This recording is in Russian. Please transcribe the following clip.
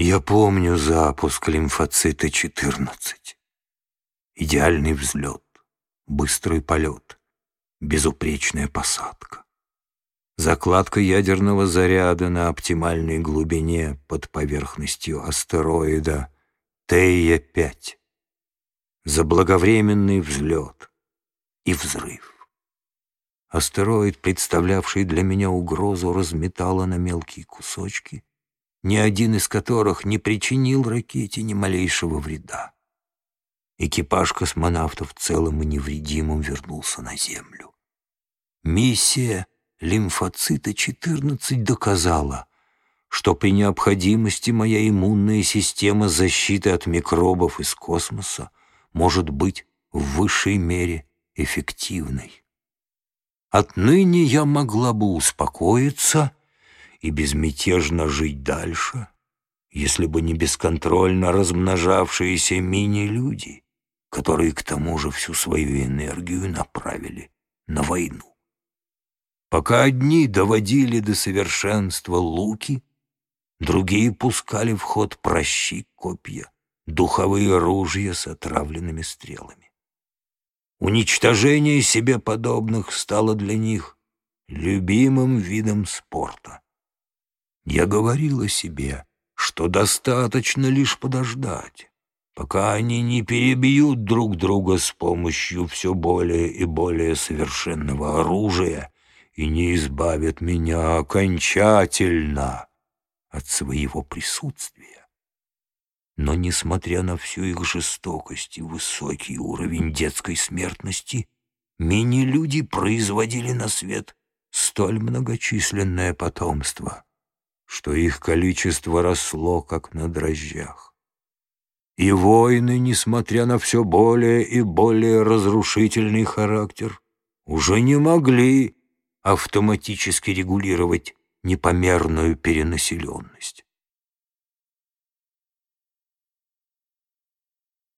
Я помню запуск лимфоцита-14. Идеальный взлет, быстрый полет, безупречная посадка. Закладка ядерного заряда на оптимальной глубине под поверхностью астероида Тея-5. Заблаговременный взлет и взрыв. Астероид, представлявший для меня угрозу, разметало на мелкие кусочки, ни один из которых не причинил ракете ни малейшего вреда. Экипаж космонавтов целым и невредимым вернулся на Землю. Миссия лимфоцита-14 доказала, что при необходимости моя иммунная система защиты от микробов из космоса может быть в высшей мере эффективной. Отныне я могла бы успокоиться и безмятежно жить дальше, если бы не бесконтрольно размножавшиеся мини-люди, которые к тому же всю свою энергию направили на войну. Пока одни доводили до совершенства луки, другие пускали в ход прощи, копья, духовые ружья с отравленными стрелами. Уничтожение себе подобных стало для них любимым видом спорта. Я говорила себе, что достаточно лишь подождать, пока они не перебьют друг друга с помощью все более и более совершенного оружия и не избавят меня окончательно от своего присутствия. Но, несмотря на всю их жестокость и высокий уровень детской смертности, мини-люди производили на свет столь многочисленное потомство, что их количество росло, как на дрожжах. И войны, несмотря на все более и более разрушительный характер, уже не могли автоматически регулировать непомерную перенаселенность.